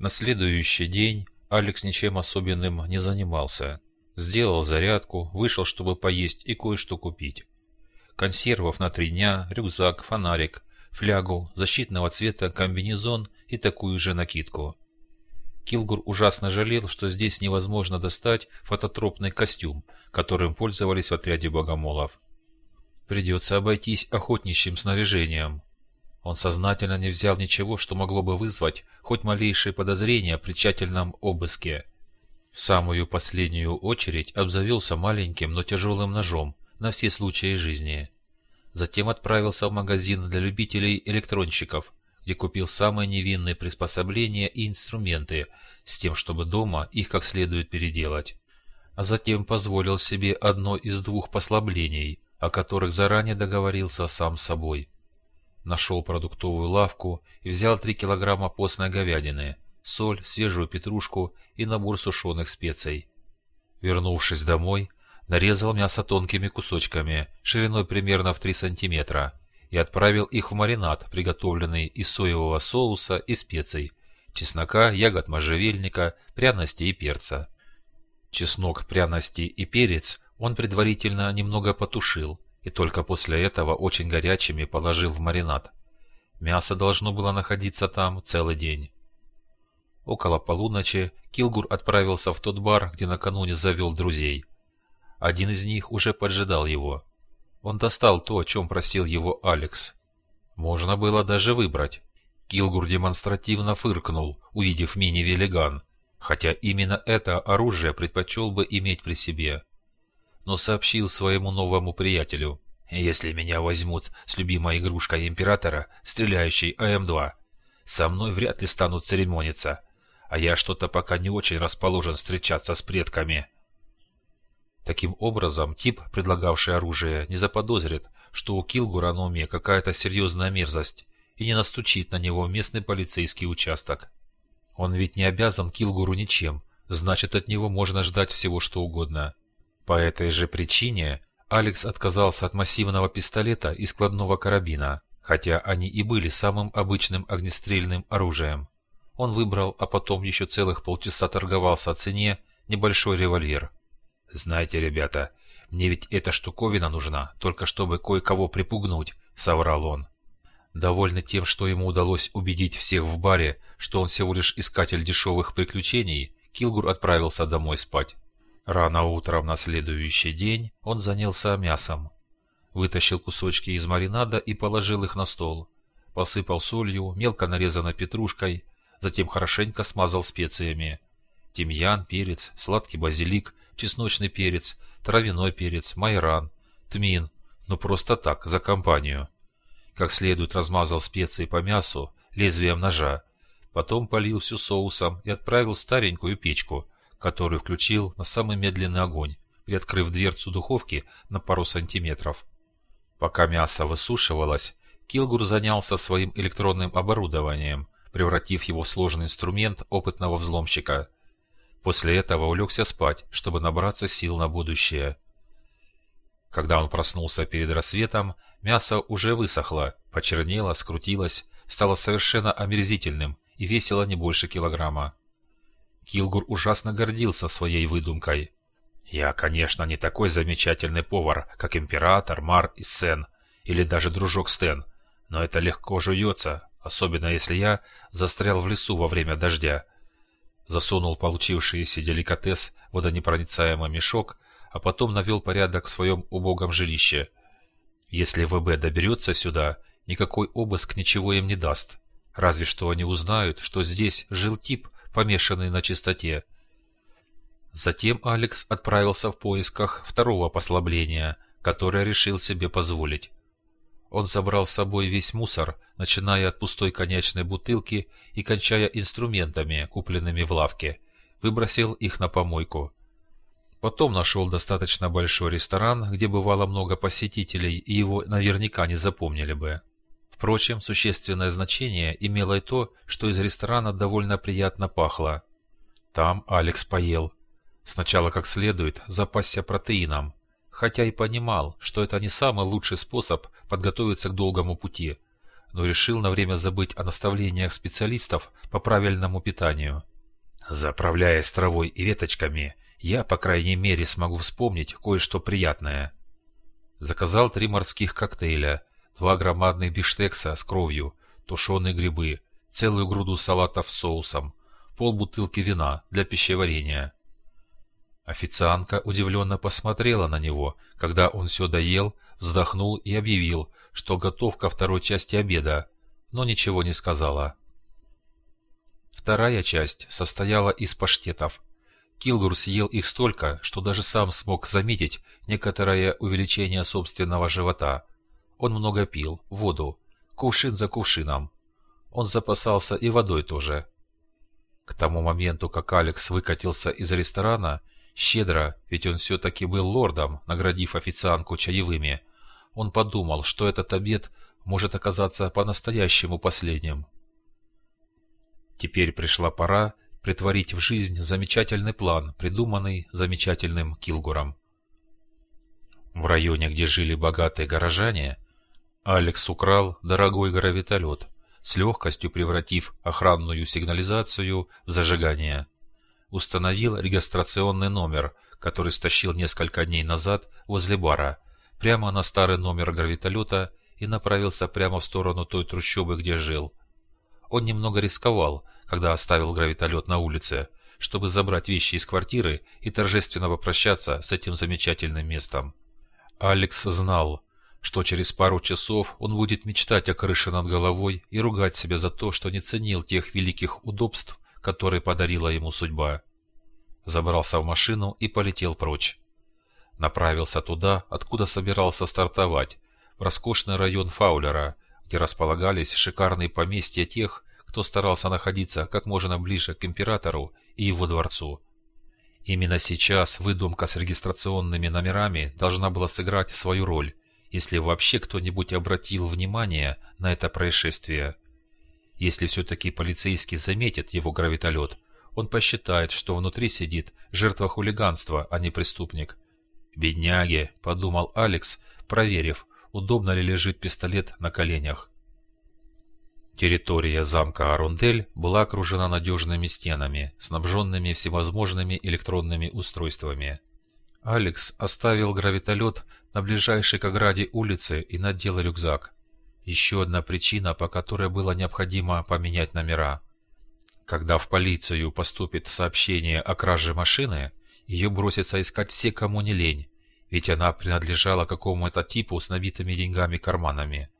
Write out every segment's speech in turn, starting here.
На следующий день Алекс ничем особенным не занимался. Сделал зарядку, вышел, чтобы поесть и кое-что купить. Консервов на три дня, рюкзак, фонарик, флягу, защитного цвета комбинезон и такую же накидку. Килгур ужасно жалел, что здесь невозможно достать фототропный костюм, которым пользовались в отряде богомолов. Придется обойтись охотничьим снаряжением, он сознательно не взял ничего, что могло бы вызвать хоть малейшие подозрения при тщательном обыске. В самую последнюю очередь обзавелся маленьким, но тяжелым ножом на все случаи жизни. Затем отправился в магазин для любителей электронщиков, где купил самые невинные приспособления и инструменты, с тем, чтобы дома их как следует переделать. А затем позволил себе одно из двух послаблений, о которых заранее договорился сам с собой – Нашел продуктовую лавку и взял 3 килограмма постной говядины, соль, свежую петрушку и набор сушеных специй. Вернувшись домой, нарезал мясо тонкими кусочками, шириной примерно в 3 сантиметра, и отправил их в маринад, приготовленный из соевого соуса и специй, чеснока, ягод можжевельника, пряности и перца. Чеснок, пряности и перец он предварительно немного потушил, и только после этого очень горячими положил в маринад. Мясо должно было находиться там целый день. Около полуночи Килгур отправился в тот бар, где накануне завел друзей. Один из них уже поджидал его. Он достал то, о чем просил его Алекс. Можно было даже выбрать. Килгур демонстративно фыркнул, увидев мини-велиган, хотя именно это оружие предпочел бы иметь при себе но сообщил своему новому приятелю. «Если меня возьмут с любимой игрушкой Императора, стреляющей АМ-2, со мной вряд ли станут церемониться, а я что-то пока не очень расположен встречаться с предками». Таким образом, тип, предлагавший оружие, не заподозрит, что у Килгура на уме какая-то серьезная мерзость и не настучит на него местный полицейский участок. Он ведь не обязан Килгуру ничем, значит от него можно ждать всего что угодно. По этой же причине Алекс отказался от массивного пистолета и складного карабина, хотя они и были самым обычным огнестрельным оружием. Он выбрал, а потом еще целых полчаса торговался о цене, небольшой револьвер. «Знаете, ребята, мне ведь эта штуковина нужна, только чтобы кое-кого припугнуть», — соврал он. Довольный тем, что ему удалось убедить всех в баре, что он всего лишь искатель дешевых приключений, Килгур отправился домой спать. Рано утром на следующий день он занялся мясом. Вытащил кусочки из маринада и положил их на стол. Посыпал солью, мелко нарезанной петрушкой, затем хорошенько смазал специями. Тимьян, перец, сладкий базилик, чесночный перец, травяной перец, майран, тмин. Ну просто так, за компанию. Как следует размазал специи по мясу лезвием ножа. Потом полил всю соусом и отправил в старенькую печку – который включил на самый медленный огонь, приоткрыв дверцу духовки на пару сантиметров. Пока мясо высушивалось, Килгур занялся своим электронным оборудованием, превратив его в сложный инструмент опытного взломщика. После этого улегся спать, чтобы набраться сил на будущее. Когда он проснулся перед рассветом, мясо уже высохло, почернело, скрутилось, стало совершенно омерзительным и весило не больше килограмма. Килгур ужасно гордился своей выдумкой. «Я, конечно, не такой замечательный повар, как Император, Мар и Сен, или даже дружок Стен, но это легко жуется, особенно если я застрял в лесу во время дождя». Засунул получившийся деликатес в водонепроницаемый мешок, а потом навел порядок в своем убогом жилище. Если ВБ доберется сюда, никакой обыск ничего им не даст. Разве что они узнают, что здесь жил тип – помешанный на чистоте. Затем Алекс отправился в поисках второго послабления, которое решил себе позволить. Он забрал с собой весь мусор, начиная от пустой конечной бутылки и кончая инструментами, купленными в лавке, выбросил их на помойку. Потом нашел достаточно большой ресторан, где бывало много посетителей, и его наверняка не запомнили бы. Впрочем, существенное значение имело и то, что из ресторана довольно приятно пахло. Там Алекс поел. Сначала как следует запасся протеином, хотя и понимал, что это не самый лучший способ подготовиться к долгому пути. но решил на время забыть о наставлениях специалистов по правильному питанию. Заправляясь травой и веточками, я, по крайней мере, смогу вспомнить кое-что приятное. Заказал три морских коктейля, два громадных биштекса с кровью, тушеные грибы, целую груду салатов с соусом, полбутылки вина для пищеварения. Официантка удивленно посмотрела на него, когда он все доел, вздохнул и объявил, что готов ко второй части обеда, но ничего не сказала. Вторая часть состояла из паштетов. Килгур съел их столько, что даже сам смог заметить некоторое увеличение собственного живота. Он много пил, воду, кувшин за кувшином. Он запасался и водой тоже. К тому моменту, как Алекс выкатился из ресторана, щедро, ведь он все-таки был лордом, наградив официантку чаевыми, он подумал, что этот обед может оказаться по-настоящему последним. Теперь пришла пора притворить в жизнь замечательный план, придуманный замечательным Килгуром. В районе, где жили богатые горожане, Алекс украл дорогой гравитолет, с легкостью превратив охранную сигнализацию в зажигание. Установил регистрационный номер, который стащил несколько дней назад возле бара – прямо на старый номер гравитолета и направился прямо в сторону той трущобы, где жил. Он немного рисковал, когда оставил гравитолет на улице, чтобы забрать вещи из квартиры и торжественно попрощаться с этим замечательным местом. Алекс знал, что через пару часов он будет мечтать о крыше над головой и ругать себя за то, что не ценил тех великих удобств, которые подарила ему судьба. Забрался в машину и полетел прочь. Направился туда, откуда собирался стартовать, в роскошный район Фаулера, где располагались шикарные поместья тех, кто старался находиться как можно ближе к императору и его дворцу. Именно сейчас выдумка с регистрационными номерами должна была сыграть свою роль, если вообще кто-нибудь обратил внимание на это происшествие. Если все-таки полицейский заметит его гравитолет, он посчитает, что внутри сидит жертва хулиганства, а не преступник – «Бедняги», — подумал Алекс, проверив, удобно ли лежит пистолет на коленях. Территория замка Арундель была окружена надежными стенами, снабженными всевозможными электронными устройствами. Алекс оставил гравитолет на ближайшей к ограде улице и надел рюкзак. Еще одна причина, по которой было необходимо поменять номера. Когда в полицию поступит сообщение о краже машины, ее бросится искать все, кому не лень, ведь она принадлежала какому-то типу с набитыми деньгами карманами.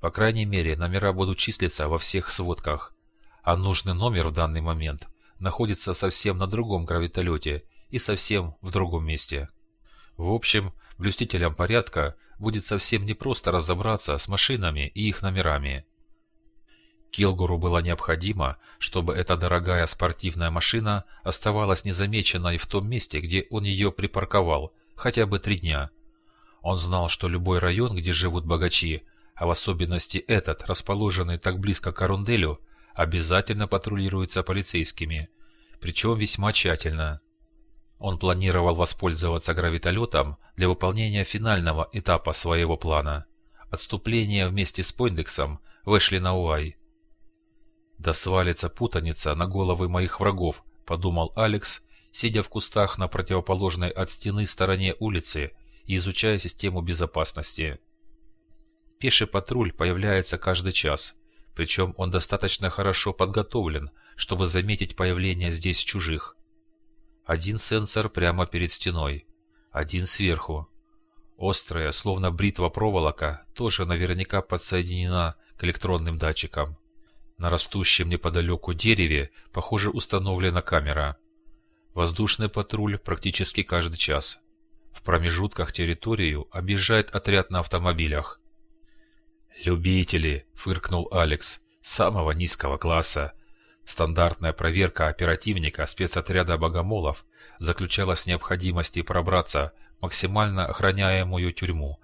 По крайней мере, номера будут числиться во всех сводках, а нужный номер в данный момент находится совсем на другом гравитолете и совсем в другом месте. В общем, блюстителям порядка будет совсем непросто разобраться с машинами и их номерами. Килгуру было необходимо, чтобы эта дорогая спортивная машина оставалась незамеченной в том месте, где он ее припарковал, хотя бы три дня. Он знал, что любой район, где живут богачи, а в особенности этот, расположенный так близко к Арунделю, обязательно патрулируется полицейскими, причем весьма тщательно. Он планировал воспользоваться гравитолетом для выполнения финального этапа своего плана – отступления вместе с Пойндексом в Эшли-Науай. «Да свалится путаница на головы моих врагов», — подумал Алекс, сидя в кустах на противоположной от стены стороне улицы и изучая систему безопасности. Пеший патруль появляется каждый час, причем он достаточно хорошо подготовлен, чтобы заметить появление здесь чужих. Один сенсор прямо перед стеной, один сверху. Острая, словно бритва проволока, тоже наверняка подсоединена к электронным датчикам. На растущем неподалеку дереве, похоже, установлена камера. Воздушный патруль практически каждый час. В промежутках территорию объезжает отряд на автомобилях. «Любители!» – фыркнул Алекс. «Самого низкого класса!» Стандартная проверка оперативника спецотряда богомолов заключалась в необходимости пробраться в максимально охраняемую тюрьму,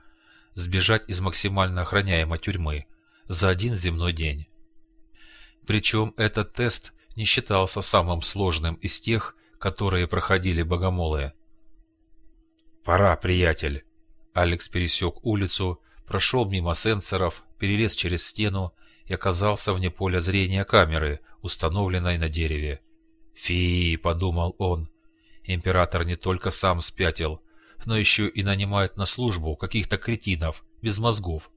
сбежать из максимально охраняемой тюрьмы за один земной день. Причем этот тест не считался самым сложным из тех, которые проходили богомолы. «Пора, приятель!» Алекс пересек улицу, прошел мимо сенсоров, перелез через стену и оказался вне поля зрения камеры, установленной на дереве. «Фи!» — подумал он. «Император не только сам спятил, но еще и нанимает на службу каких-то кретинов, без мозгов,